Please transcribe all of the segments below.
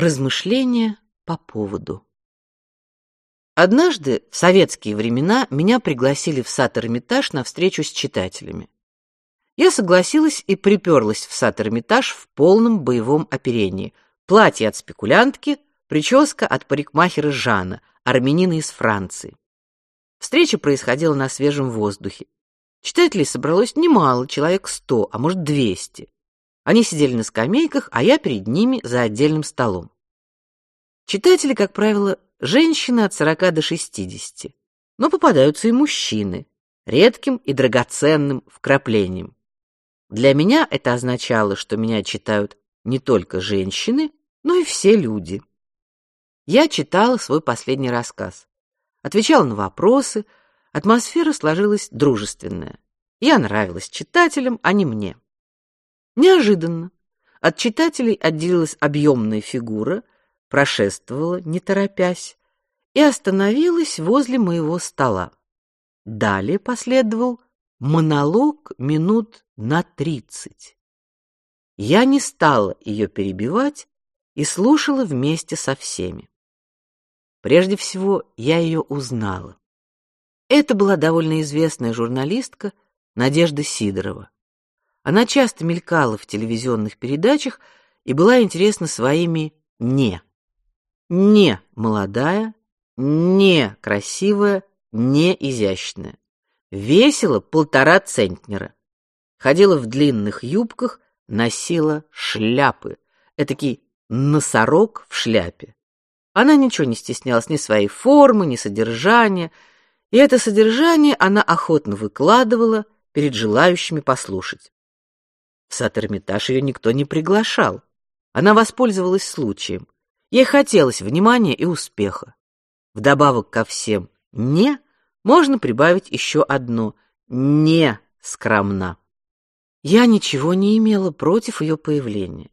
Размышления по поводу. Однажды в советские времена меня пригласили в сад Эрмитаж на встречу с читателями. Я согласилась и приперлась в сад Эрмитаж в полном боевом оперении. Платье от спекулянтки, прическа от парикмахера Жана, армянина из Франции. Встреча происходила на свежем воздухе. Читателей собралось немало, человек сто, а может двести. Они сидели на скамейках, а я перед ними за отдельным столом. Читатели, как правило, женщины от 40 до 60, но попадаются и мужчины, редким и драгоценным вкраплением. Для меня это означало, что меня читают не только женщины, но и все люди. Я читала свой последний рассказ, отвечала на вопросы, атмосфера сложилась дружественная. Я нравилась читателям, а не мне. Неожиданно от читателей отделилась объемная фигура — прошествовала, не торопясь, и остановилась возле моего стола. Далее последовал монолог минут на тридцать. Я не стала ее перебивать и слушала вместе со всеми. Прежде всего, я ее узнала. Это была довольно известная журналистка Надежда Сидорова. Она часто мелькала в телевизионных передачах и была интересна своими не не молодая, не красивая, не изящная. Весила полтора центнера. Ходила в длинных юбках, носила шляпы. Этакий носорог в шляпе. Она ничего не стеснялась ни своей формы, ни содержания, и это содержание она охотно выкладывала перед желающими послушать. В сад Эрмитаж ее никто не приглашал. Она воспользовалась случаем. Ей хотелось внимания и успеха. Вдобавок ко всем «не» можно прибавить еще одно «не скромна». Я ничего не имела против ее появления.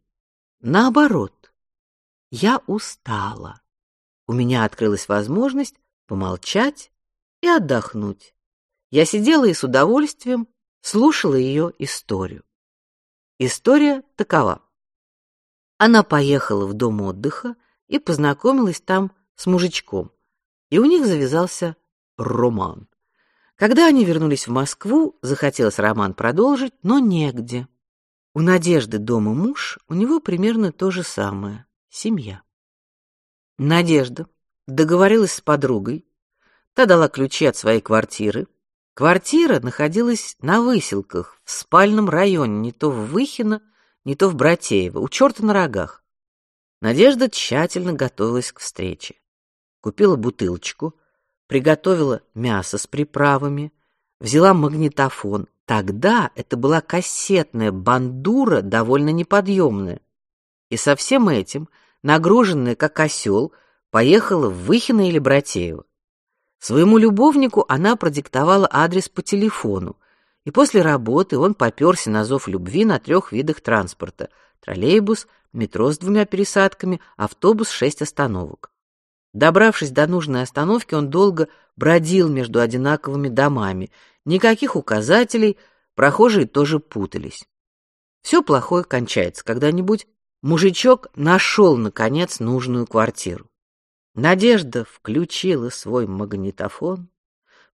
Наоборот, я устала. У меня открылась возможность помолчать и отдохнуть. Я сидела и с удовольствием слушала ее историю. История такова. Она поехала в дом отдыха и познакомилась там с мужичком. И у них завязался роман. Когда они вернулись в Москву, захотелось роман продолжить, но негде. У Надежды дома муж, у него примерно то же самое семья. Надежда договорилась с подругой, та дала ключи от своей квартиры. Квартира находилась на выселках в спальном районе, не то в Выхино, не то в Братеево, у черта на рогах. Надежда тщательно готовилась к встрече. Купила бутылочку, приготовила мясо с приправами, взяла магнитофон. Тогда это была кассетная бандура, довольно неподъемная. И со всем этим, нагруженная как осел, поехала в Выхино или Братеево. Своему любовнику она продиктовала адрес по телефону, и после работы он попёрся на зов любви на трех видах транспорта: троллейбус, метро с двумя пересадками, автобус шесть остановок. Добравшись до нужной остановки, он долго бродил между одинаковыми домами. Никаких указателей, прохожие тоже путались. Все плохое кончается когда-нибудь. Мужичок нашел наконец нужную квартиру. Надежда включила свой магнитофон,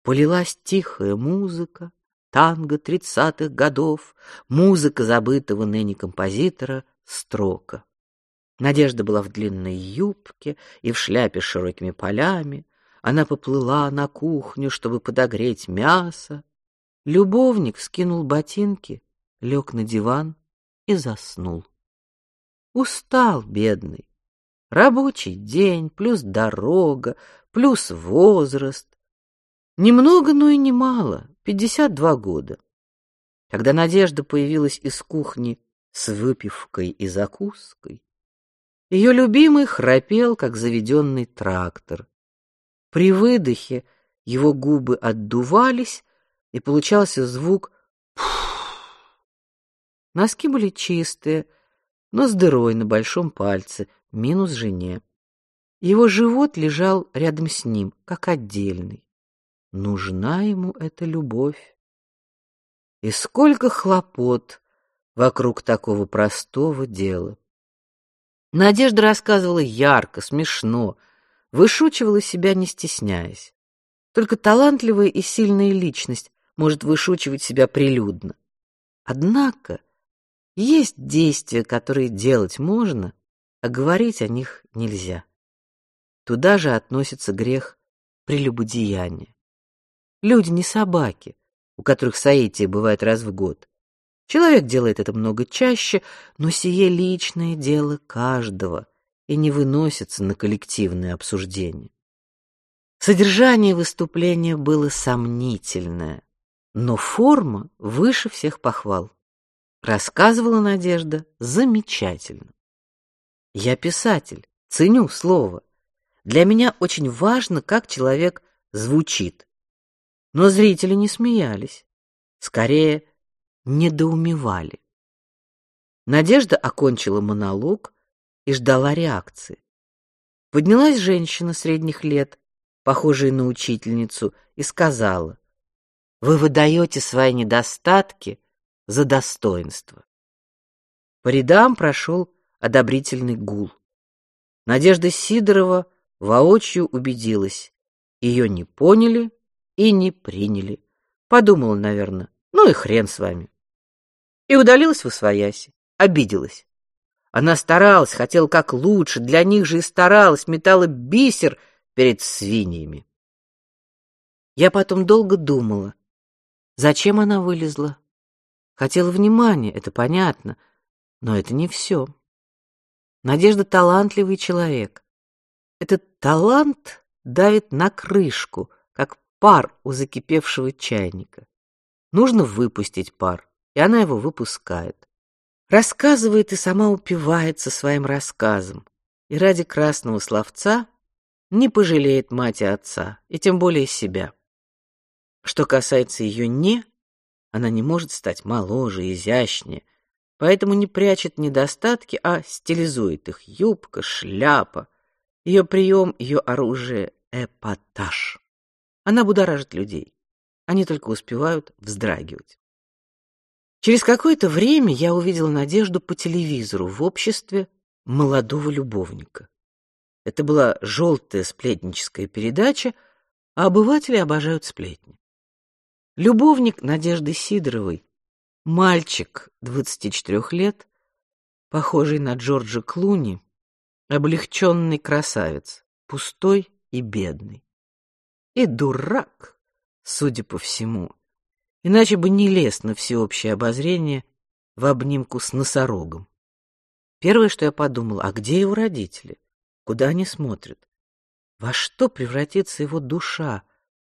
полилась тихая музыка, танго тридцатых годов, музыка забытого ныне композитора Строка. Надежда была в длинной юбке и в шляпе с широкими полями. Она поплыла на кухню, чтобы подогреть мясо. Любовник скинул ботинки, лег на диван и заснул. Устал, бедный. Рабочий день, плюс дорога, плюс возраст. Немного, но и немало, пятьдесят два года. Когда Надежда появилась из кухни с выпивкой и закуской. Ее любимый храпел, как заведенный трактор. При выдохе его губы отдувались, и получался звук Носки были чистые, но с дырой на большом пальце, минус жене. Его живот лежал рядом с ним, как отдельный. Нужна ему эта любовь. И сколько хлопот вокруг такого простого дела. Надежда рассказывала ярко, смешно, вышучивала себя, не стесняясь. Только талантливая и сильная личность может вышучивать себя прилюдно. Однако есть действия, которые делать можно, а говорить о них нельзя. Туда же относится грех прелюбодеяния. Люди не собаки, у которых соитие бывает раз в год. Человек делает это много чаще, но сие личное дело каждого и не выносится на коллективное обсуждение. Содержание выступления было сомнительное, но форма выше всех похвал. Рассказывала Надежда замечательно. Я писатель, ценю слово. Для меня очень важно, как человек звучит. Но зрители не смеялись, скорее недоумевали. Надежда окончила монолог и ждала реакции. Поднялась женщина средних лет, похожая на учительницу, и сказала: "Вы выдаете свои недостатки за достоинство". По рядам прошел одобрительный гул. Надежда Сидорова воочию убедилась: ее не поняли и не приняли. Подумала, наверное, ну и хрен с вами и удалилась в освояси. Обиделась. Она старалась, хотела как лучше, для них же и старалась, метала бисер перед свиньями. Я потом долго думала, зачем она вылезла. Хотела внимания, это понятно, но это не все. Надежда талантливый человек. Этот талант давит на крышку, как пар у закипевшего чайника. Нужно выпустить пар и она его выпускает. Рассказывает и сама упивается своим рассказом. И ради красного словца не пожалеет мать и отца, и тем более себя. Что касается ее «не», она не может стать моложе, изящнее, поэтому не прячет недостатки, а стилизует их юбка, шляпа. Ее прием, ее оружие — эпатаж. Она будоражит людей. Они только успевают вздрагивать. Через какое-то время я увидела Надежду по телевизору в обществе молодого любовника. Это была желтая сплетническая передача, а обыватели обожают сплетни. Любовник Надежды Сидоровой, мальчик 24 лет, похожий на Джорджа Клуни, облегченный красавец, пустой и бедный. И дурак, судя по всему, иначе бы не лез на всеобщее обозрение в обнимку с носорогом. Первое, что я подумал, а где его родители? Куда они смотрят? Во что превратится его душа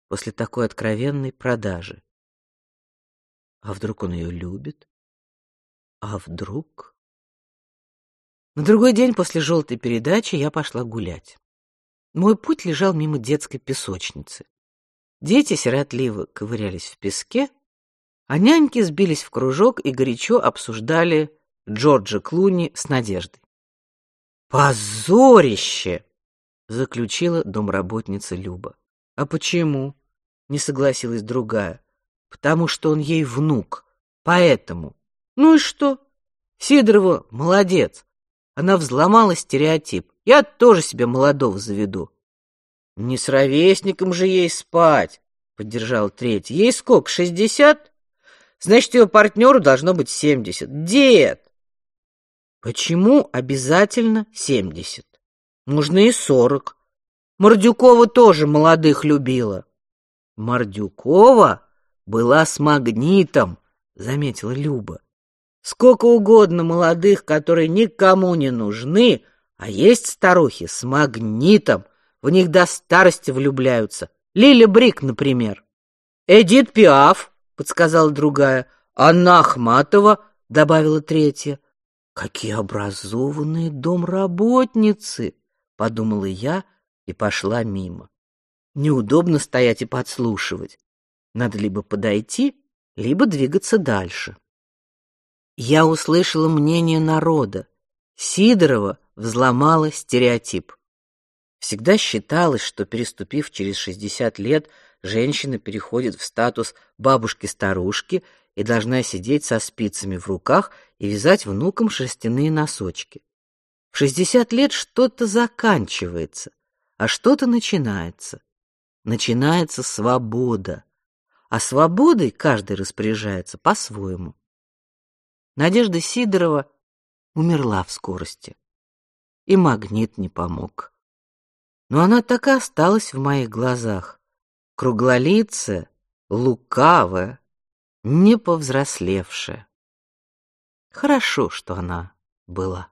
после такой откровенной продажи? А вдруг он ее любит? А вдруг? На другой день после желтой передачи я пошла гулять. Мой путь лежал мимо детской песочницы. Дети сиротливо ковырялись в песке, а няньки сбились в кружок и горячо обсуждали Джорджа Клуни с Надеждой. «Позорище!» — заключила домработница Люба. «А почему?» — не согласилась другая. «Потому что он ей внук. Поэтому». «Ну и что?» «Сидорова молодец. Она взломала стереотип. Я тоже себе молодого заведу». «Не с ровесником же ей спать», — поддержал третий. «Ей сколько, шестьдесят?» Значит, ее партнеру должно быть семьдесят. Дед! Почему обязательно семьдесят? Можно и сорок. Мордюкова тоже молодых любила. Мордюкова была с магнитом, заметила Люба. Сколько угодно молодых, которые никому не нужны, а есть старухи с магнитом, в них до старости влюбляются. Лиля Брик, например. Эдит Пиаф, подсказала другая. Анна Ахматова, добавила третья. Какие образованные домработницы, подумала я и пошла мимо. Неудобно стоять и подслушивать. Надо либо подойти, либо двигаться дальше. Я услышала мнение народа. Сидорова взломала стереотип. Всегда считалось, что переступив через 60 лет, женщина переходит в статус бабушки-старушки и должна сидеть со спицами в руках и вязать внукам шерстяные носочки. В В шестьдесят лет что-то заканчивается, а что-то начинается. Начинается свобода, а свободой каждый распоряжается по-своему. Надежда Сидорова умерла в скорости, и магнит не помог. Но она так и осталась в моих глазах, круглолицая, лукавая, не повзрослевшая. Хорошо, что она была.